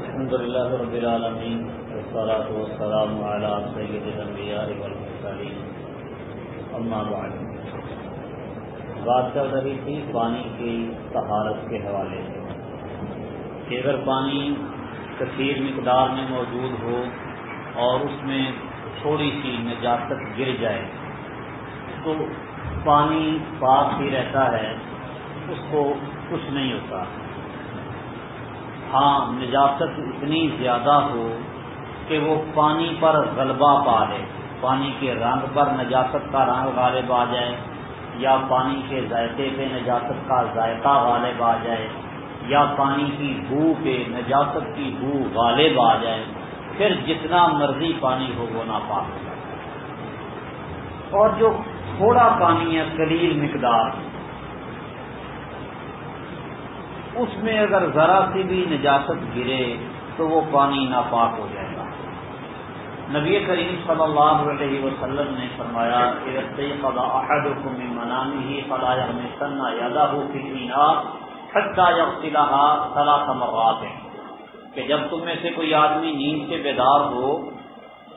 الحمد لله رب العالمين، والصلاة والسلام على سيد الأنبياء والمرسلين. أما بعد، بات چل رہی تھی پانی کی طہارت کے حوالے سے۔ کہ اگر پانی کثیر مقدار میں موجود ہو اور اس میں تھوڑی سی نجاست گر جائے، تو پانی پاک ہی رہتا ہے، اس کو کچھ نہیں ہوتا۔ ہاں نجاست اتنی زیادہ ہو کہ وہ پانی پر غلبہ پا لے۔ پانی کے رنگ پر نجاست کا رنگ غالب آ جائے، یا پانی کے ذائقے پہ نجاست کا ذائقہ غالب آ جائے، یا پانی کی بو پہ نجاست کی بو غالب آ جائے، پھر جتنا مرضی پانی ہو وہ ناپاک ہو جائے۔ اور جو تھوڑا پانی ہے، قلیل مقدار اس میں اگر ذرا سی بھی نجاست گرے تو وہ پانی ناپاک ہو جائے گا۔ نبی کریم صلی اللہ علیہ وسلم نے فرمایا کہ ہے کہ جب تم میں سے کوئی آدمی نیند سے بیدار ہو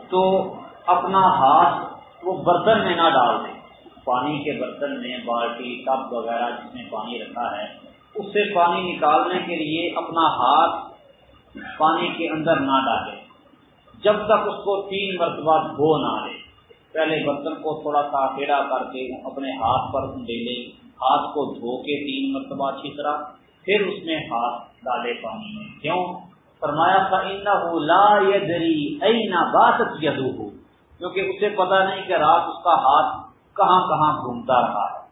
تو اپنا ہاتھ وہ برتن میں نہ ڈال دے۔ پانی کے برتن میں بالٹی ٹب وغیرہ جس میں پانی رکھا ہے اس سے پانی نکالنے کے لیے اپنا ہاتھ پانی کے اندر نہ ڈالے۔ جب تک اس کو تین مرتبہ دھو نہ لے، پہلے برتن کو تھوڑا سا ٹیڑھا کر کے اپنے ہاتھ پر ڈیلے ہاتھ کو دھو کے تین مرتبہ اچھی طرح، پھر اس میں ہاتھ ڈالے پانی میں۔ کیوں؟ فرمایا تھا ہو لا یدری کیونکہ اسے پتا نہیں کہ رات اس کا ہاتھ کہاں کہاں گھومتا رہا ہے۔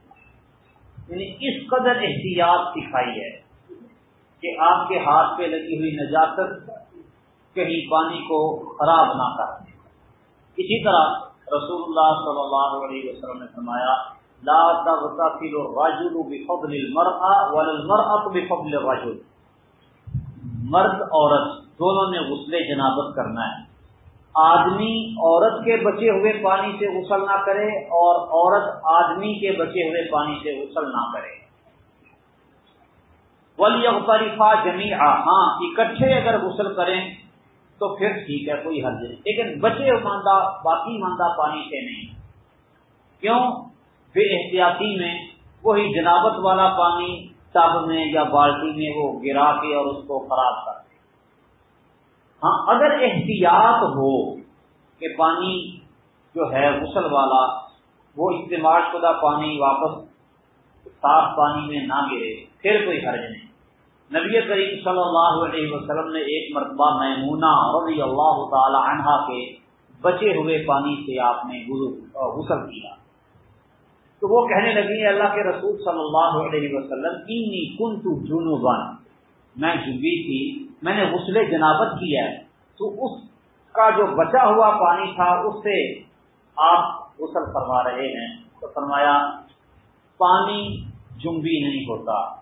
یعنی اس قدر احتیاط سکھائی ہے کہ آپ کے ہاتھ پہ لگی ہوئی نجاست کہیں پانی کو خراب نہ کر اسی طرح رسول اللہ صلی اللہ علیہ وسلم نے فرمایا، لا تغتسل الرجل بفضل المرأة والمرأة بفضل الرجل۔ مرد، عورت، دونوں نے غسل جنابت کرنا ہے۔ آدمی عورت کے بچے ہوئے پانی سے غسل نہ کرے اور عورت آدمی کے بچے ہوئے پانی سے غسل نہ کرے۔ ولی جمی ہاں اکٹھے اگر غسل کریں تو پھر ٹھیک ہے، کوئی حل نہیں۔ لیکن بچے ماندہ، باقی ماندہ پانی سے نہیں۔ کیوں؟ بے احتیاطی میں وہی جنابت والا پانی ٹب میں یا بالٹی میں وہ گرا کے اور اس کو خراب کر ہاں اگر احتیاط ہو کہ پانی جو ہے غسل والا، وہ استعمال شدہ پانی واپس صاف پانی میں نہ گرے، پھر کوئی حرج نہیں۔ نبی کریم صلی اللہ علیہ وسلم نے ایک مرتبہ میمونہ رضی اللہ تعالی عنہا کے بچے ہوئے پانی سے آپ نے غسل کیا۔ تو وہ کہنے لگی اللہ کے رسول صلی اللہ علیہ وسلم، انی کنت جنوبان میں جنوبی تھی، میں نے غسل جنابت کیا ہے۔ تو اس کا جو بچا ہوا پانی تھا، اس سے آپ غسل فرما رہے ہیں۔ تو فرمایا، پانی جنبی نہیں ہوتا۔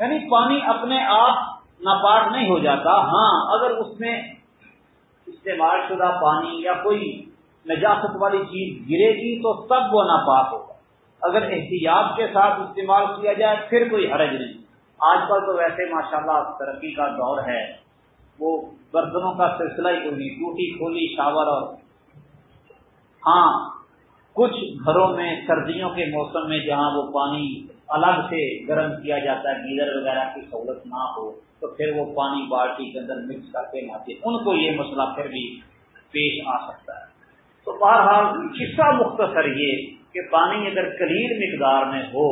یعنی پانی اپنے آپ ناپاک نہیں ہو جاتا۔ ہاں اگر اس میں استعمال شدہ پانی یا کوئی نجاست والی چیز گرے گی تو تب وہ ناپاک ہوگا۔ اگر احتیاط کے ساتھ استعمال کیا جائے، پھر کوئی حرج نہیں۔ آج کل تو ویسے ماشاءاللہ ترقی کا دور ہے، وہ برتنوں کا سلسلہ ہی کوئی نہیں، ٹوٹی کھولی شاور اور ہاں کچھ گھروں میں سردیوں کے موسم میں جہاں وہ پانی الگ سے گرم کیا جاتا ہے، گیزر وغیرہ کی سہولت نہ ہو، تو پھر وہ پانی بالٹی کے اندر مکس کر کے ناتے ان کو یہ مسئلہ پھر بھی پیش آ سکتا ہے۔ تو بہرحال قصہ مختصر یہ کہ پانی اگر کلیل مقدار میں ہو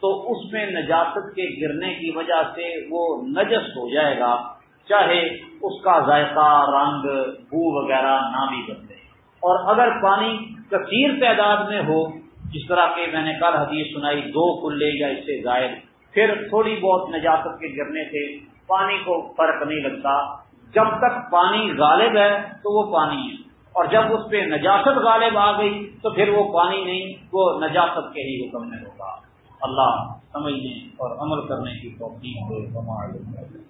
تو اس میں نجاست کے گرنے کی وجہ سے وہ نجس ہو جائے گا، چاہے اس کا ذائقہ، رنگ، بو وغیرہ نہ بھی بدلے۔ اور اگر پانی کثیر تعداد میں ہو، جس طرح کہ میں نے کل حدیث سنائی، دو کلے یا اس سے زائد، پھر تھوڑی بہت نجاست کے گرنے سے پانی کو فرق نہیں لگتا۔ جب تک پانی غالب ہے، تو وہ پانی ہے۔ اور جب اس پہ نجاست غالب آ گئی، تو پھر وہ پانی نہیں، وہ نجاست کے ہی حکم میں ہوگا۔ اللہ سمجھنے اور عمل کرنے کی توقع